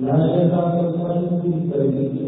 لا يزال القلب في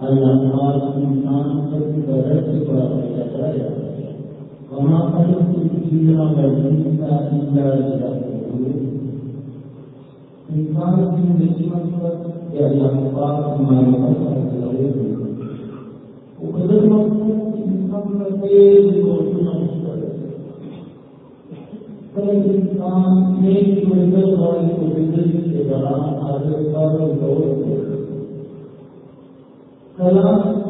اللہ انسان پر درد وما خلقت الجن والانس الا انسان کی نعمت پر یا اللہ پاک ہمارے پاس وہ قدر مقصود انسان کا تیز روشنا انسان ایک منزل والی کو زندگی کے دوران آگے کا دور کلام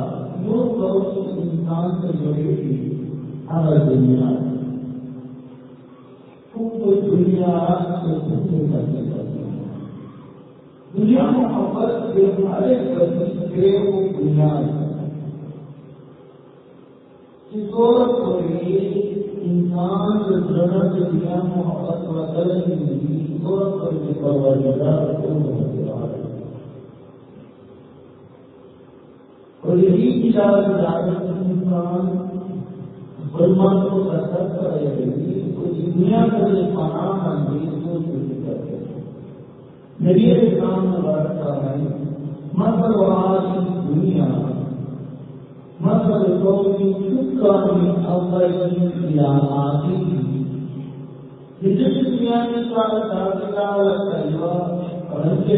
جو انسان سے جڑے تھی، ہر دنیا۔ کو دنیا سے دنیا محبت کے ہمارے کرتی وہ بنیاد کو انسان ضرورت دنیا محبت بدل نہیں اس وقت پر پروردگار کو محبت اور یہی کی انسان کو سرکر کرے گی تو دنیا کو یہ پانا بن گئی تو نبی اسلام ہے مطلب آج دنیا مطلب یا جس دنیا میں سارا ساتھ کا اور ان کے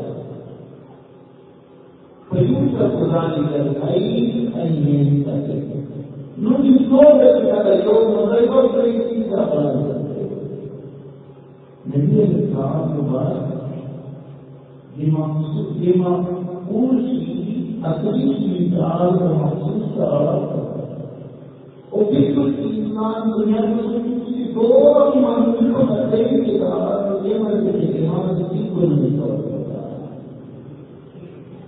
فيوجد ذلك الخير أن ينتهي نجد صوبة هذا اليوم غير بريد نبي الإسلام مبارك لما قول شيء أصلي شيء تعالى ومخصوص تعالى وفكر الإيمان دنيا مسلم دور من کو تقريب کے بعد یہ مرد الإيمان في كل مستوى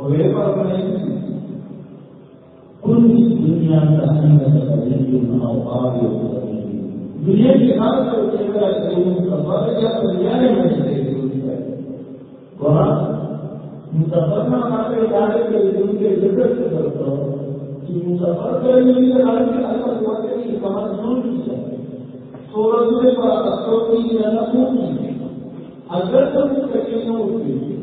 اور یہ بات نہیں کل دنیا کا اوقات دنیا کے ساتھ دنیا میں وہاں مسافر نہ ہمارے ادارے کے ان کے ذکر سے کرتا کہ مسافر کرنے کے لیے حالانکہ اللہ دعا کے لیے کمر ضرور کی جائے سورج میں اثروں کی جانا خوب اگر تو کچھ نہ ہوتی اور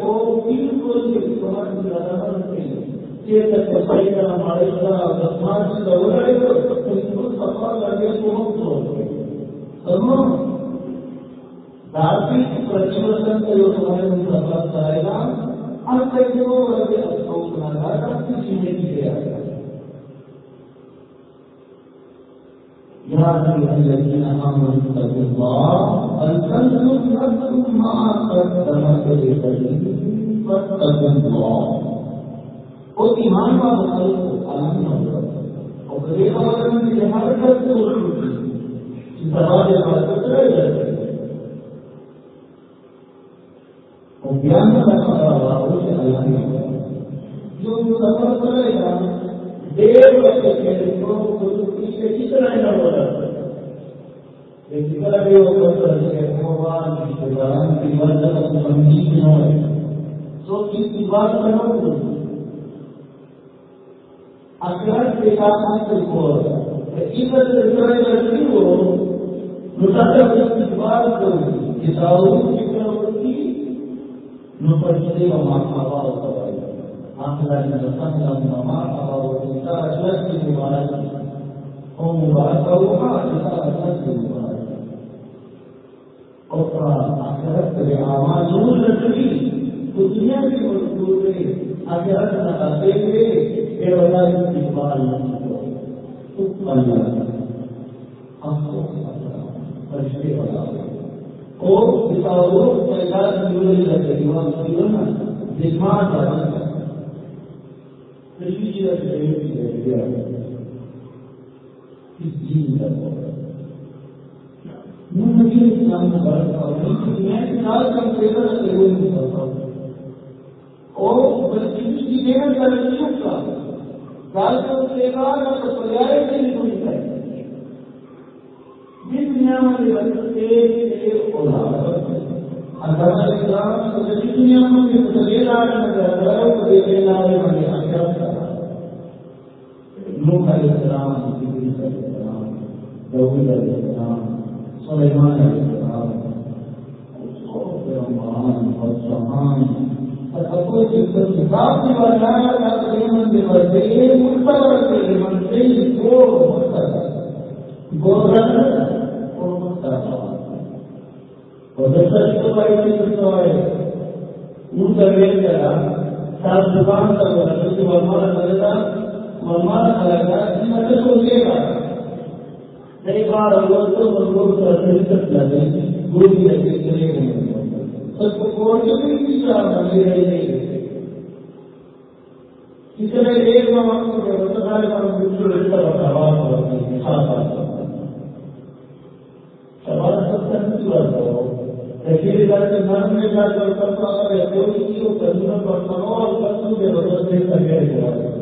کو بالکل سفر کرے گا ہر کئی يا أيها الذين آمنوا اتقوا الله ولتنظر ما قدمت لغد فاتقوا الله وہ ایمان کا مطلب عالم نہ ہوگا اور غریب عالم کی لحاظ کرتے ہوئے سوال کرتے رہے بیان جو سفر کرے گا ڈیڑھ بجے کے پیچھے کتنا نہ ہو رہا بھی وہ بھگوان کی مدد سمجھی نہ ہو تو اس کی بات کرو اگر دیکھا کو اس لڑکی ہو مطلب کی کروں کتابوں کی نفرشتي وما حوا وطبعي آخر نتسلم وما حوا وإنساء أشلت المبارك ومبارك وما إنساء أشلت المبارك أخرى آخرت بأعمال نور لتبي دنیا کی مجبور ہے۔ آخرت نقاتے ہوئے اے ولا استقبال نہیں اللہ افسوس فرشتے والا اور کتابوں پیداش ملے لگے دیوان سیون دماغ جانا کسی چیز سے کس دین کا نبی اسلام میں بڑھ میں کتاب کا پیپر کروں گا اور بلکہ کی محنت کر رہی کا گال کو سیوا نہ تو پریائے سے نہیں ہوئی ہے دنیا میں دنیا لوگ السلام السلام دعود السلام، سلیمان السلام اور سمان کتاب کی بجایا من بڑھتے مستقبل منتری کو گورنر سات دکان تک مرمارا کرے گا مرمارا کرے گا سوچے گا کئی بار سب کو کتنے ایک سوال سب سے نہیں کرتا ایسی کر کے من میں جا کر کرتا ہے کوئی چیز کو کرنا پڑتا ہو اور کرنے کے بدل سے کر کے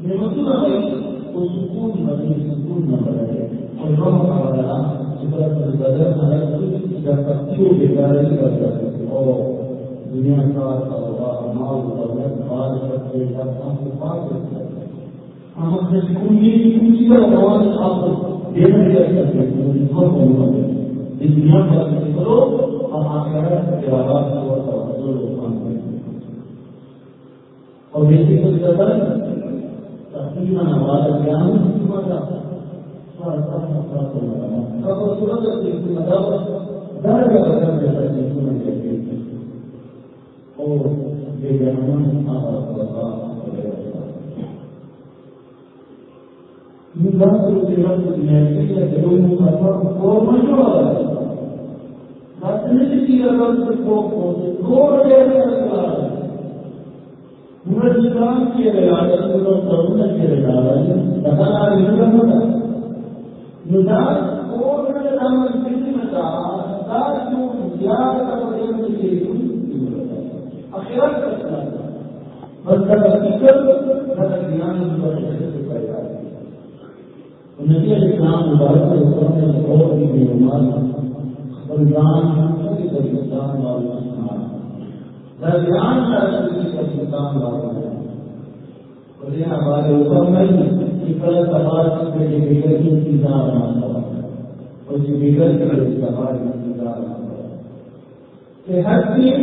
مطلب ہے وہ سکون بنے سکون نہ بنے اور روح کا والا بدل پتیوں کے گاڑی کر سکتے اور دنیا کا کاروبار مال دولت بال کرتے سب کو پا سکتے ہم اپنے سکون کی کچھ کا آواز آپ دینا کر سکتے ہیں دنیا کا کرو اور آخرت کے آواز کو اور بیٹی کو قدر کو పురస్కారం చేయగలగాలి కరుణ చేయగలగాలి సదానంద నిదాస్ కోరుల నామ స్థితిమత దాసు జ్ఞాన పదయం చేయు اخرت کا بندہ حقیقت ہمارے اوپر میں غلط آباد کی جگہ کی انتظار مانتا ہوں اس جگہ کی غلط سفار کا انتظار مانتا ہوں ہر چیز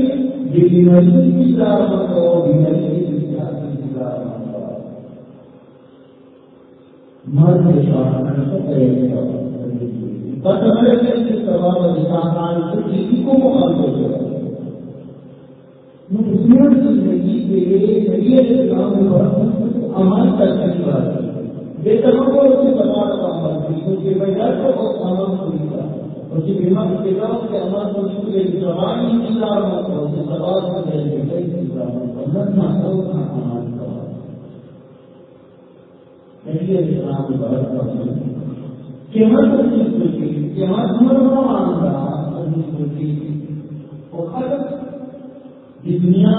یہ یونیورسٹی کی انتظار مانتا ہو یونیورسٹی کی انتظار مانتا ہوں مرد کے سوال پر سوال اور کسی کو مقابلہ مسلم زندگی کے نبی اسلام پر عمل کرنے کی بات بے تمام کو اسے بتا رہا عمل کیونکہ بغیر کو بہت عمل ہوئی تھا اور جب بیمار کے گاؤں کے عمل کو اس کے زبان انتظار نہ کرو سوال کو دے دے کئی انتظار نہ کرو نہ ہو نہ عمل کرو نبی اسلام پر قیمت کی قیمت مرنا مانگا وہ خرچ دنیا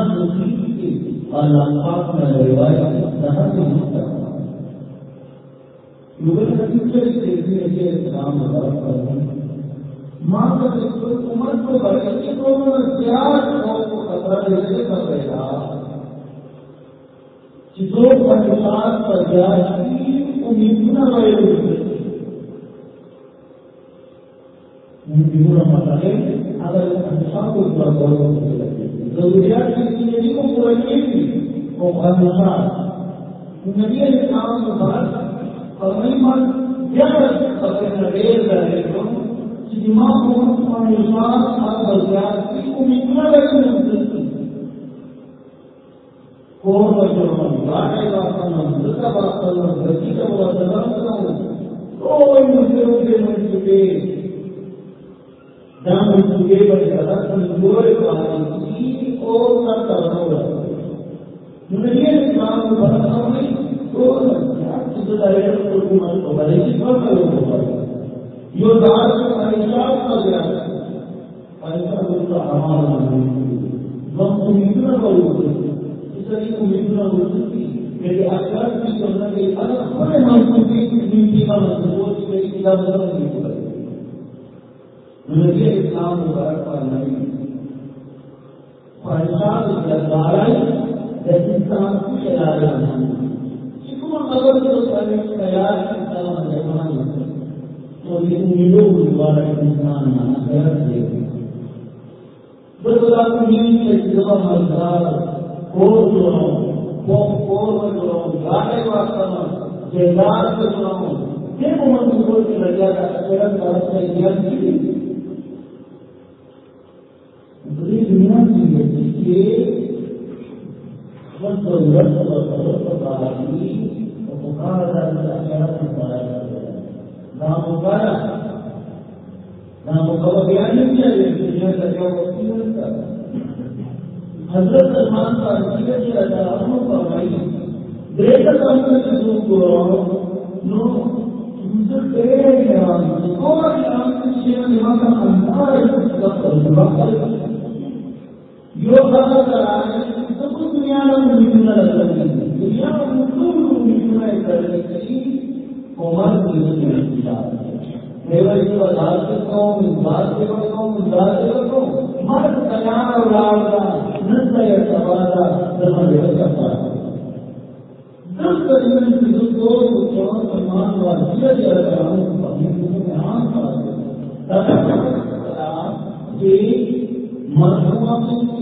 کی اللہ میں روایت سے مغل حقیقت سے اسلام ماں کا عمر کو بڑھنے کو زیادہ کو خطرہ چیزوں کا پر جاتی امید نہ رہے مسئلے اگر ہمیشہ کو ضروریات کی زندگی کو پورا کی وہ ہمیشہ نبی اسلام مبارک اور نہیں من اپنے ریل رہے تو دماغ کو ہمیشہ ہر ضروریات کی امید نہ رہے کون بچوں گاڑی بات کرنا مدد کا بات کرنا گتی کا بات کرنا کوئی مسلموں کے من چکے جہاں چکے بڑے زیادہ کمزور پانی اور نہ کرنا نبی اسلام کو بتا نہیں تو حکومت کو بڑے کی پر کرو یہ دار پریشان کر دیا ایسا ہوتا ہمارا ہم امیدنا کرو اس لیے امیدنا ہوتی میری اکثر کی کرنا کہ اگر ہمیں ہم کی زندگی کا مضبوط میری کتاب نہیں نبی اسلام مبارک پر نہیں خواہشات جذبارائی جیسے انسان کو چلا رہا ہے جو سارے خیال کی طرح تو یہ امیدوں انسان نہ خیر دے بس آپ نیند سے جگہ مزدار، کور سناؤ کور میں سناؤ گاڑی بات کرنا جیدار سے سناؤ یہ عمر کو لگا کا اچھا طرف سے یاد دنیا کی ہے کہ وقت وقت وقت باری وقال الأحياء الضائعة لا مقالة لا مقالة بأن يجب الدنيا تجاوز حضرت سلمان فارسی کے اداروں فرمائی۔ دیکھ کم سے شروع کو نو دوسرے پیر کے آن کو آن کے شیر نما کا انداز جو خبر کرا ہے سب دنیا میں ملنا لگتا ہے دنیا میں کل ملنا کرنے کی عمر کی دنیا میرے جو آزاد سے مزاج سے کہوں مزاج سے کہوں مرد کلیان اور لاؤگا نسل سوالا زمان لے سکتا دس کریمن کی دو کو چون سلمان و عزیزہ جا رہا ہوں اپنی میں عام کھا مرحوم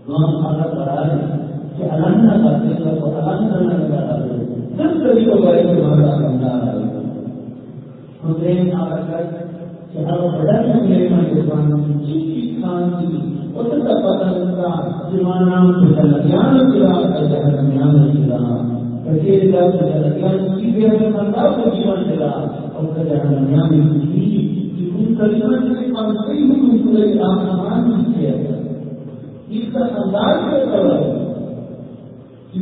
انتظار تمام ایک ہے کہ الگ نہ کرتے تو الگ نہ لگا جب کبھی کو بڑے کے بڑا سمجھدار ہے حسین آ کہ ہر بڑا میرے من کے سامنے چیز خان کی اس کا پتہ لگتا جوان نام سے جنگیان کیا جہنمیان کثیر کا جنگیان کی بھی ہمیں سنتا کو جیون دلا اور کا جہنمیان کی کہ ان کلمات کے پنچے ہی ان پورے آسمان کی کیا اس کا انداز کر رہا ہے۔ کہ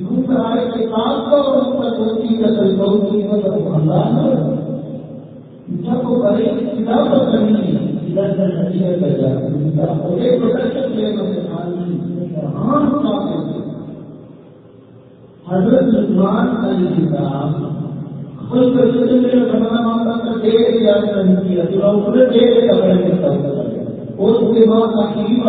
کے پاس کا اور ان کا دوستی کا طریقہ کی مطلب انداز ہے۔ جب وہ کرے کتاب پر کرنی ہے حضرت عثمان علی کتاب خود کسی نے بنانا مانگا تھا ڈیڑھ ہزار نہیں کیا، تو اس نے ڈیڑھ کپڑے میں اس کے بعد عقیب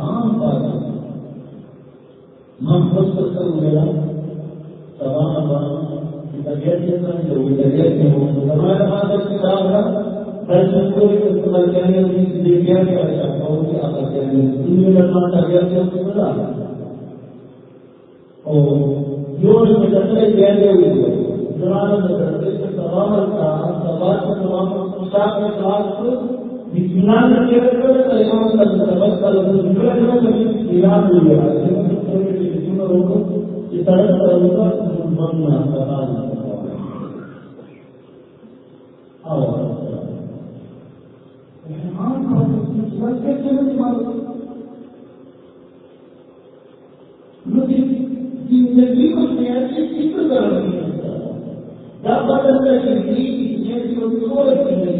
عام بات من خود کو سر میرا سوال طبیعت کے سمجھ لو طبیعت میں ہو ہمارے پاس ایک کتاب ہے درشن کو استعمال کرنے کی چیزیں کیا کیا ہوں کہ آپ کرتے ہیں دنیا میں طبیعت کے اس کو اور جو میں دفتر کیا گیا ہوئی زمانہ سوال کا سوال کا سوال پوشاک کے خلاف اطمینان کر کے رکھتے ہیں ایمان کا سبق کا لفظ نکلا ہے کبھی ایران ہو گیا یہ طرح طرح کا بننا زندگی کو ایسی فکر کر رہی ہے زندگی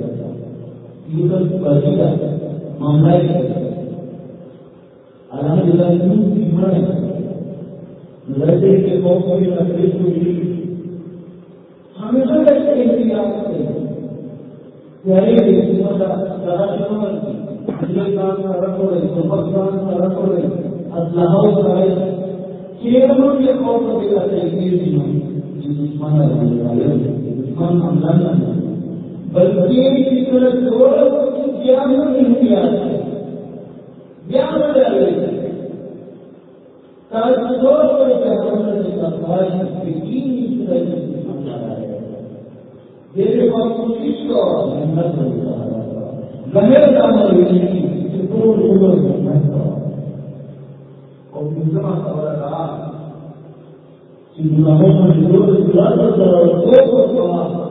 کی کوشش کرتا معاملہ الحمد للہ لڑکے کے موقع کو بھی تکلیف ہوئی ہمیشہ لڑکے احتیاط کرتے رکھو رہے سبقان کا رکھو رہے اللہ کرے کیروں کے خوف کو دکھا چاہیے دشمن دشمن حملہ نہ بلکہ اس طرح جو کو محنت لہر جانا اور دوسرا خبر رہا Si بلکہ سو چاہیے محنت اور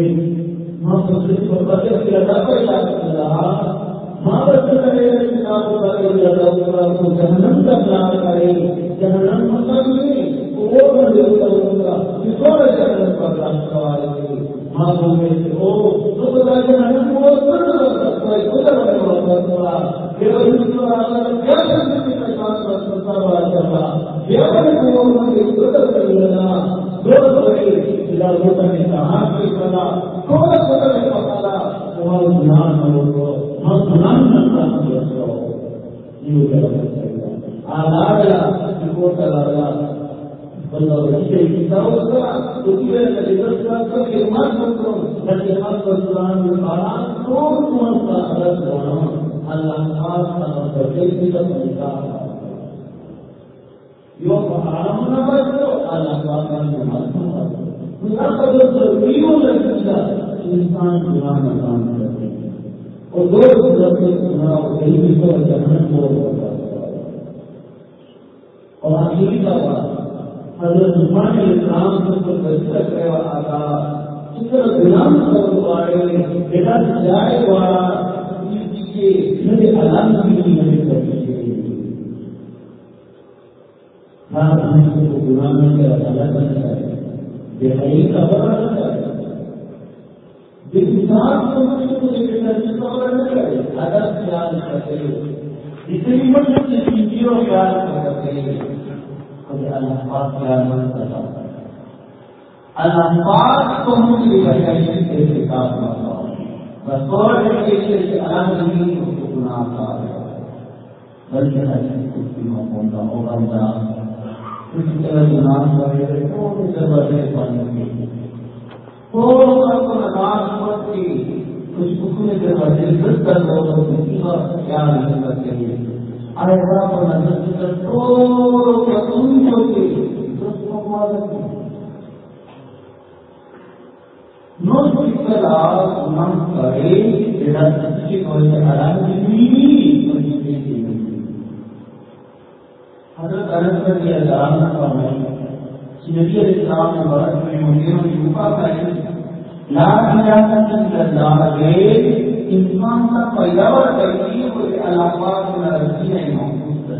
جنگا کرتا چل رہا۔ دو بڑے جلا ہوتا ہے کہاں کی تھوڑا تھوڑا پکالا تمہارا دھیان ہوگا ہم دھیان کرتا ہوں یہ کیا آدھا کو کلا Kalau kita kita usah, kita dari يوم حرام نبرتو على واقع نماز خدا کا جو ضروریوں میں سمجھا انسان گناہ میں کام کرتے ہیں اور دو صورت میں گناہ غریبی کو جہنم کو اور آخری کا بات حضرت عثمان اسلام کو تو بچہ کہا آگا اتنا گنام کر پائے بیٹا جائے والا کے گھر علام کی نہیں خاص ہم سے میرے غلام میں کر عدالت بن جائے بہائی کا بڑا نہ جائے انسان کو خبر نہ کرے ادب خیال کرتے جتنی مطلب چیزوں خیال کرتے الانفاق کا عمل کرتا الانفاق کو ہم کی بجائے سے کام کرتا ہوں بس اور کے لیے الگ نہیں کو گناہ کا بلکہ حدیث کچھ بھی ہوتا ہو بندہ کسی طرح گناہ کرے پانی کی تھوڑا سا نماز پڑھتی کچھ اس میں ضرورت کر لو تو کسی کا خیال نہیں کرتے ada menentukan seluruh petunjuk terus memulai Nusikala unam kare dan sisi oleh alam ini menjadi حضرت انس رضی اللہ عنہ فرمائے کہ نبی علیہ السلام نے برت میں منیر میں یوکا کہی لا الہ الا اللہ گئے انسان کا پیداوار کرتی ہے علاقات میں رسی نہیں محفوظ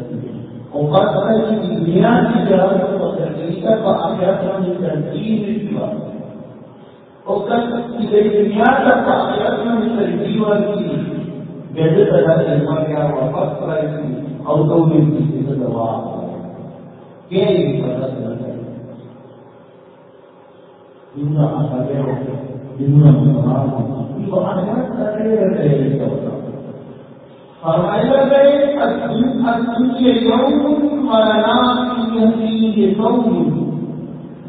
اور بات ہے کہ دنیا کی جہاز کو تحقیقہ کا آخرت میں ترتیب کی بات اور کل کی دنیا کا آخرت میں ترتیب کی جیسے پیدا علم کیا ہوا وقت پر اور تو بھی فرمایا گئے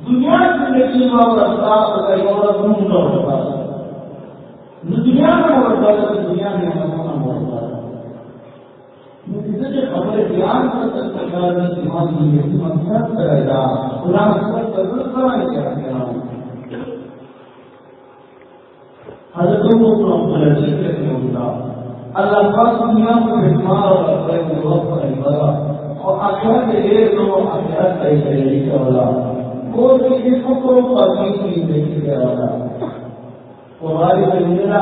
دنیا زندگی میں اور کا اور دنیا میں دنیا میں ہوتا بیان کر سکتے خیال میں میں مقصد کرے گا۔ خدا مقصد ضرور کرائیں گے حضرتوں کو ملازم کرنے ہوگا اللہ پاک دنیا کو بیمار اور اپنے وقت نہیں بڑا اور اکثر کے لیے تو اکثر کیسے نہیں چلا وہ بھی اس کو پڑھنے کی نہیں چلا ہماری زمینہ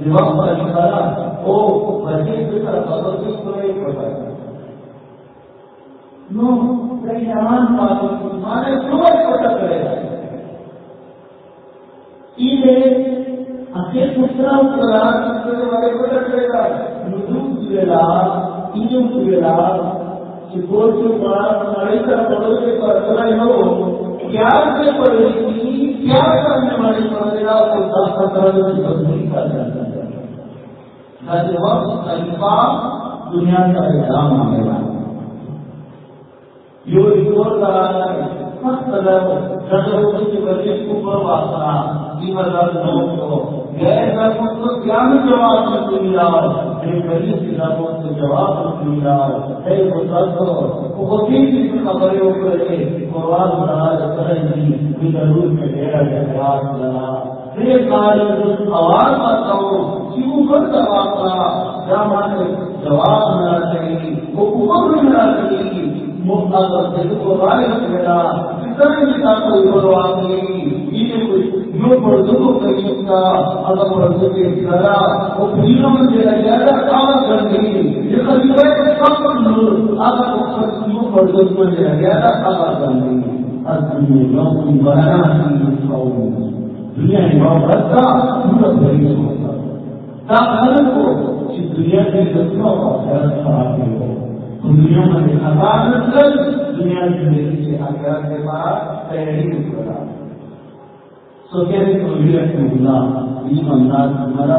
کا مطلب ہے کہ تیرا کام جہاز کرتی وہ کدار نہ کر کرے اس کو وہ دنیا اور جاتا ہے نو کئی جہان مانے سورج پتا کرے گا Aquel mostrado que la que va a poder nuzul tuela, inyo tuela, سپور کے بعد لڑائی کا پڑھو کے پڑھائی ہو پیار سے پڑھے گی پیار کرنے والی پڑھے گا تو دس سترہ کی تبدیلی کر جاتا ہے۔ وقت خلیفہ دنیا کا احترام مانگے گا۔ یہ رپورٹ کرا ہے سخت کے بچے کو واسطہ تین ہزار نو سو کو کیا میں جواب غریب سے جواب نہیں ملا ہے وہ خبریں کر قرآن بنا کریں گی ضرور میں میرا جواب لگا میرے کار آواز آتا ہوں کیوں کر جواب کا کیا مانے جواب ملنا چاہیے وہ اوپر بھی ملنا چاہیے دل کو رائے رکھنا کتنے یہ کوئی جو مردوں کو اگر مردوں کے وہ میں زیادہ کام کر گئی یہ سب اگر وہ مردوں کو زیادہ کام کر بنانا دنیا محبت کا پورا بڑی ہوتا تاکہ کو اس دنیا کے دشمنوں کا خیال خراب نہیں ہو۔ دنیا میں خطاب دنیا کی زندگی سے آگے کے بعد تیاری کرا سوچے تو یہ رکھنے مطلب؟ یہ ہمارا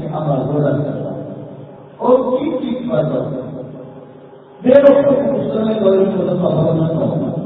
سے اب اور اس سمے ہونا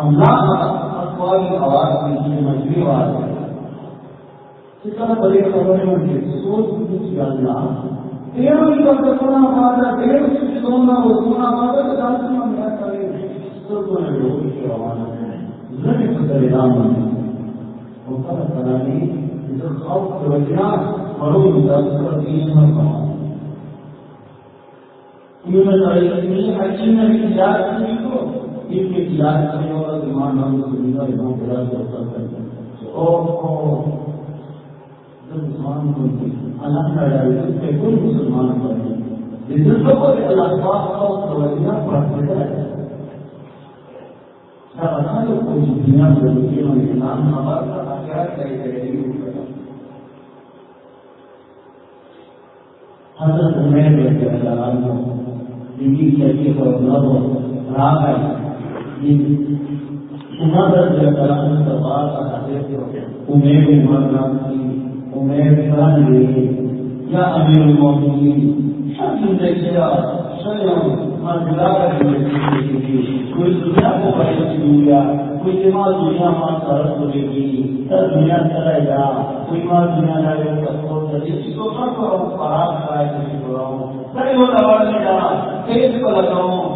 اللہ اخباری آواز کی مجھے آواز ہے. اس طرح بڑے خبریں ان کے سوچ کچھ اللہ دیو ہی کا سونا پاتا دیو ہی سونا، وہ سونا پاتا تو دس میں میرا کرے تو تو نے لوگ کی آواز ہے. زنی پتر رام وہ پر کرانی جو خوف کے وجہ مرو دس پر دین میں کہا حکیم نے تجارت کی تو ان کی تجارت کرنے والا ایمان ہم زمین اور ایمان بڑا ہے جو مسلمان کو اللہ کا ڈالی اس کوئی مسلمان بنے جس کو اللہ پاک کا توجہ پڑھتے ہیں کوئی دنیا میں نام ہمارا کیا حضرت عمیر رضی اللہ بیوی شریف اور نبو راہ ہے۔ عمر رضی اللہ عنہ کا عمیر عمر نام عمیر کہاں یا امیر المومنین سب زندگی سلام مردگار کوئی دنیا کو بڑے دنیا کوئی دماغ دنیا ماں سرس ہوے گی سب دنیا چلے گا کوئی ماں دنیا لگے کسی کو سب کو خراب کرائے کسی کو رہوں کئی وہ دوا لے کو لگاؤں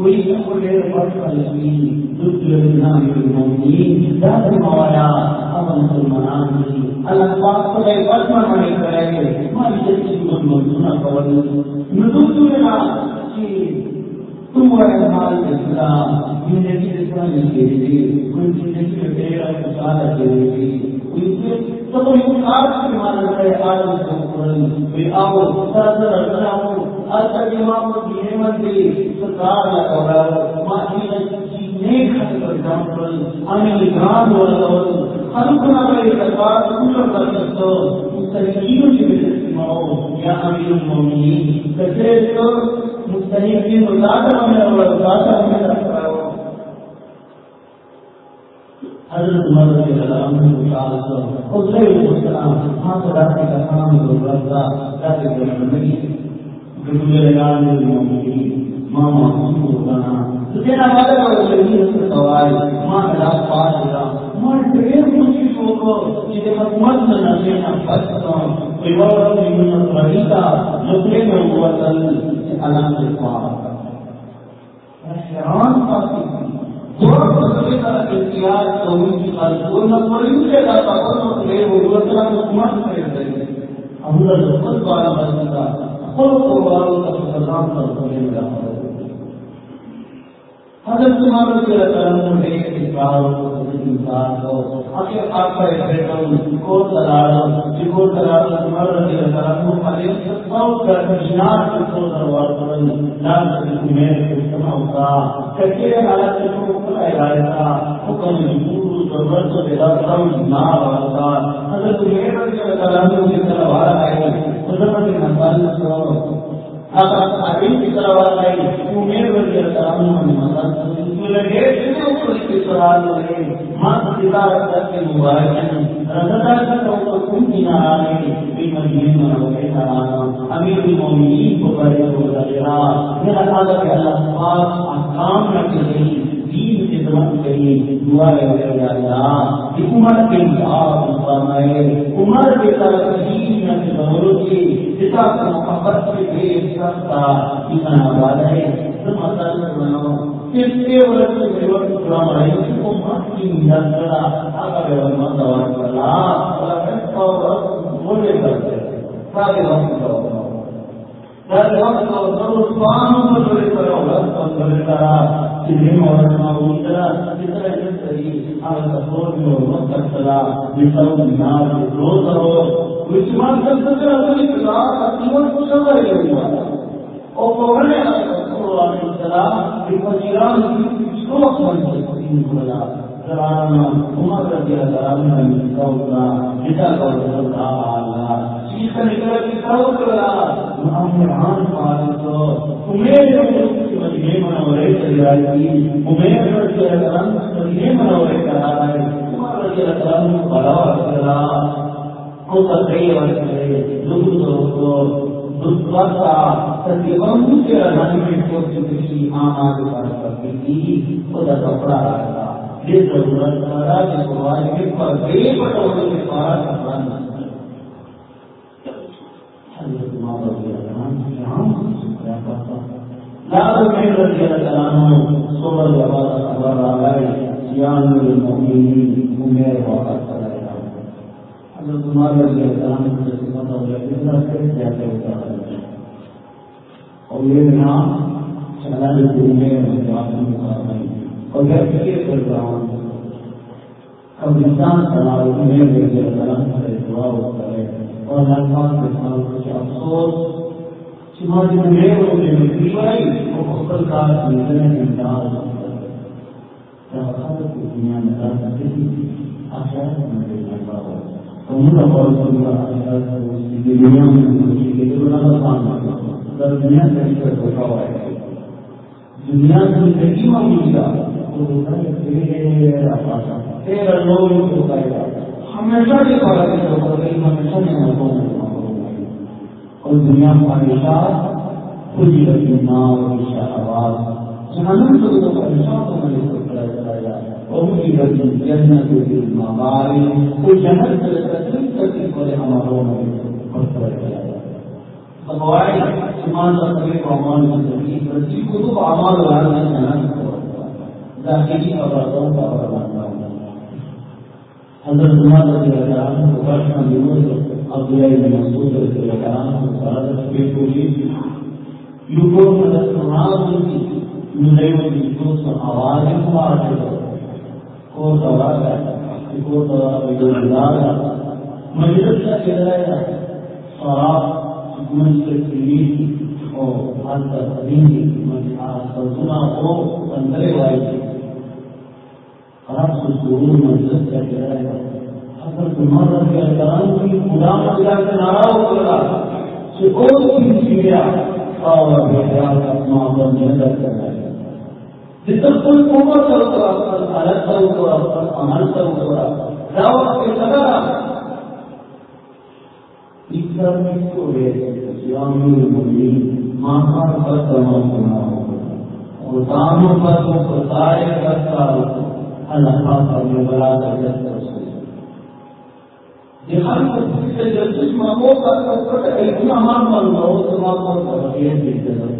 مجھے تمہارے حال اسلام زندگی اسلام کے لیے، کوئی زندگی میں تیرا خسارہ کے لیے۔ کوئی تو کوئی آج کی مانت ہے آج کو کوئی آؤ سر رکھاؤ آج تک امام کو دینے مت دی سرکار نہ کراؤ ماں خط پر جام پر آنے گران ہو رہا سرکار کولر کر سکتے کی وجہ یا امیر المومنین کچرے تو مستحقین زیادہ ہمیں اور زیادہ ہمیں رکھا ہے حضرت عمر رضی اللہ عنہ قال سو اور علیہ السلام ہاں تو رات کا کام تو رضا رات کے زندگی جو لگان تیرا والا کو لگی اس سوال ماں لا پاس دا ماں ډېر خوشي شو چې د حکومت نه نه نه پاتې کوي ورو ورو موږ راځي نو پرې نو وصل علام الفار حیران پاتې اور دوسرے کا اختیار قومی کی خالص نہ پڑی سے کا پکڑ نہ لے حکومت کر دے ابو اللہ خود والا بندہ خود کو والا کا سلام کر دے گا حضرت عمر رضی اللہ عنہ نے انکار اقرار انسان کو اکے آپ کا بیٹا کو دلالو جو دلالو عمر رضی اللہ عنہ علیہ السلام کا دینار کو دروازہ پر نام سے میں سنا ہوتا کہ حالت کو کھلائے گا حکم جمهور ضرورت سے دلالو نہ ہوتا حضرت عمر رضی اللہ عنہ کی طرف آ رہا ہے حضرت نبال کو آگے کی طرف آ رہی عمر رضی اللہ عنہ نے مدد لگے اتنے اوپر کے سوال لگے ماں پتا رکھتا کے مبارک ہیں رضا کا تو تم کی نہ آنے بھی ہاں، امیر المومنین کو بڑے میرا خیال ہے اللہ پاک احکام رکھ گئی دین کی خدمت کری دعا ہے اللہ عمر کے آپ فرمائے۔ عمر کے طرف دین میں ضرورت کی پتا محبت سے بے سکتا اتنا آباد ہے۔ تم اللہ بناؤ کس کے وجہ سے میرے پورا بڑھائی اس کو مت کی نیت کرا اگر وہ مت دوا کرا اور بولے علیہ السلام کی کی شوق من سے زرانا عمر رضی اللہ عنہ نے کہا جتا کو اللہ اللہ نکلا کہ کہو کلا ہم رحمان تو تمہیں جو مدینے منورے چلی آئی تھی عمر رضی اللہ عنہ مدینے منورے کرا ہے۔ عمر رضی اللہ عنہ بڑا کرا کو کئی لوگ کو دسواسا تقریباً کے رہنے میں کو کسی عام آگے پر کرتی تھی خدا کپڑا رہا۔ یہ ضرورت کرا کہ واجب پر بے پٹوڑے کے پارا کپڑا نہ لال میں رضی اللہ عنہ سورہ جواب خبر آ گئی المؤمنین عمر وقت کرے ہو ہوتا ہے؟ اور یہ نام چلا گھومے اور کر رہا ہوں میں میرے قلم دعا ہوتا ہے اور ہر کے ساتھ کچھ افسوس میں فصل کا ملنے دنیا میں رہ سکتے میں لگا کا بہت سندر دنیا میں دنیا ہوا ہے دنیا لوگ ہوتا ہے ہمیشہ کے بارے میں ہمیشہ میں ہوتا ہوں۔ اور دنیا ہمیشہ خود ہی اور آواز۔ جہنم سے تو میں نے اور کے ماں ایمان کا امان کی والا کا حضرت عمر رضی اللہ عنہ کو عبداللہ بن مسعود رضی اللہ عنہ کی آواز کو آ کو ہے ہے۔ مجلس کا کہہ ہے۔ سواب منتقلین اور سلطنا ہو اندرے والی رب ضرور مجلس کا کہہ ہے۔ حضرت عمر رضی اللہ عنہ کی خدا نارا ہو گیا کہ اور اور اپنا کر ہے جس تک کوئی قوت کرو تو اپنا حالت کرو تو اپنا عمل کرو تو دعوت کے سگا ماں پر تمام سنا اور کاموں پر جو بتائے کرتا اللہ پر میں بڑا ہر کسی سے جلدی مانگو کا اتنا مان لو تو ماں پر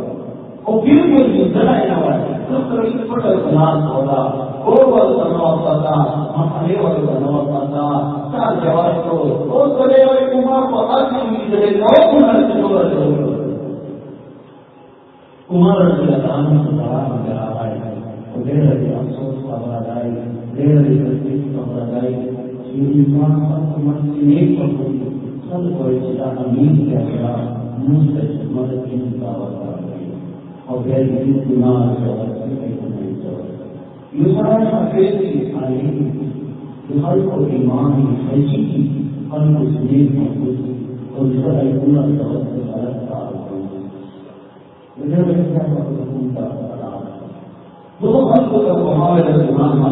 افسوس خبر آئی دیر رہی تصدیق انسان سب کو من ایک سب کو امید کیا گیا، منہ سے مدد کی دعوت اور غیر دین گناہ سفید کی تعلیم ہر کو ایمان کی کی ہر کو سنیک محفوظ اور اس پورا سبق سے غلط کار دو خلق کا محاول الإمام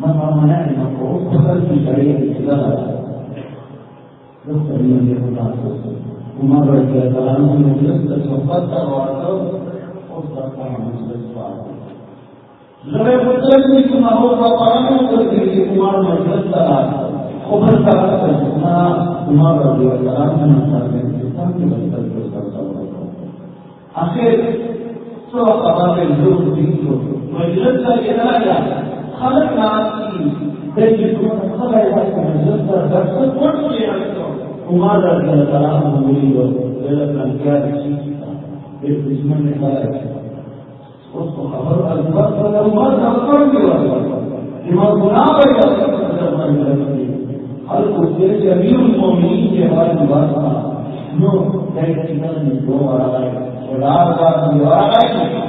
من رمنا المفروض دخل في شريعة الإسلام دخل من يقول عمر رضي الله عنه مجلس وقدر وعدو وصدق عن مجلس لڑے مطلب کی سنا ہو تو کر کے کمار مجلس کرا خبر کرا سنا عمر رضی اللہ عنہ نے سارے اسلام کے بچے کو کرتا آخر سو خبر الجوز بيته مجلس كده خلق ناسي تجي تكون خلق مجلس درس كل شيء وماذا كان كلامه يريد ولا كان كان شيء خلق وسط خبر البر فلو ماذا قال لما غنى هل قلت بات المؤمنين في هذه الواسطة نو كيف كان الجو على خدار کا دیوار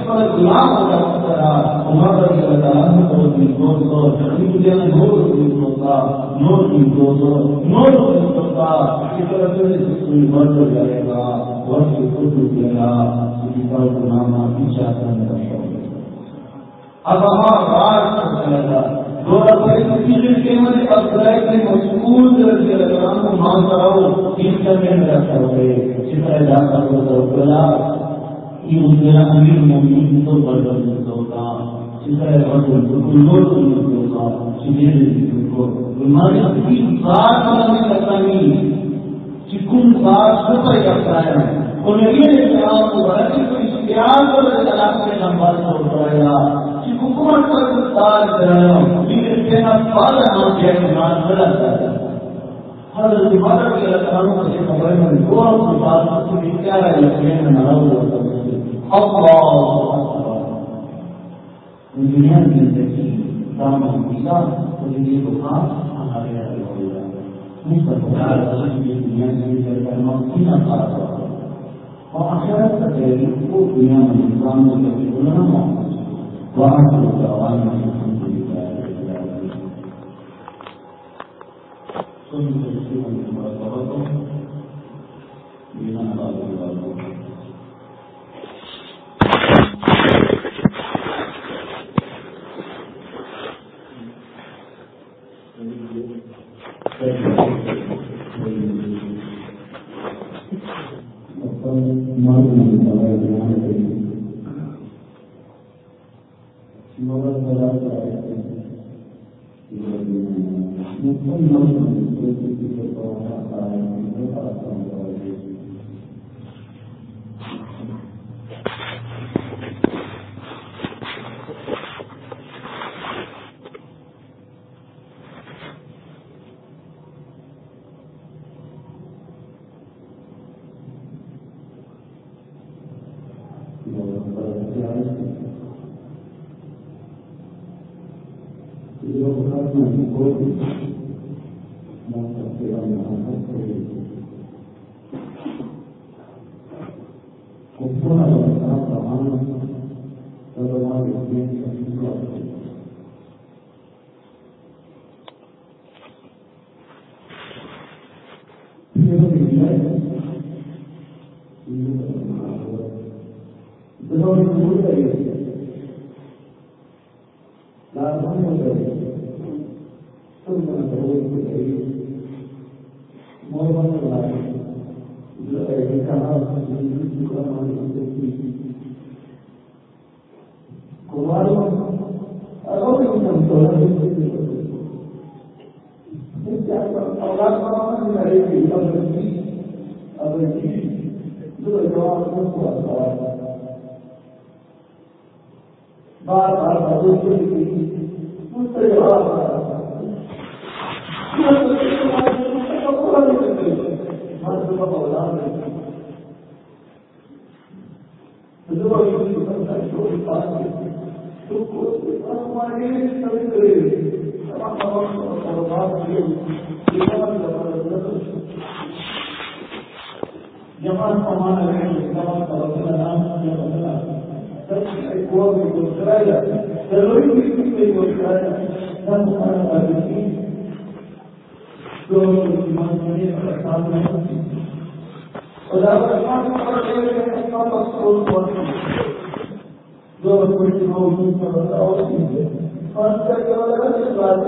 پر غلام ہو جاتا عمر رضی اللہ عنہ کو بھی دو مجھے نور نور دو نور اس طرح سے کوئی جائے گا، وقت خود گا۔ کسی کا غلام اب ہمارا چلے گا دو کسی کے مجھے کے رضی اللہ عنہ مان کراؤ میں رکھا ہوئے جس طرح جاتا ہو تو کہ اس میرا امیر مومن تو بردن ہوتا جس طرح بردن تو کوئی اور ہماری اپنی بات کرنے کا کمی چکن بات سفر کرتا ہے انہیں یہ آپ کو بڑا کہ کوئی پیار کر جناب کے نمبر چھوڑ پڑے گا کہ حکومت کا وستار کرایا لیکن تیرا پال نام کے ایمان غلط ہے حضرت عمر کے لکھانوں کے خبر میں دو کی بات کی کیا ہے یقین میں دنیا کی زندگی دام ہوگا تو یہ تو خاص ہمارے یہاں ہو جائے پر دنیا کی کرنا سینا خاص ہوا اور آخرت کا تحریر کو دنیا میں انسان کو کبھی بولنا وہاں سے جوان میں بار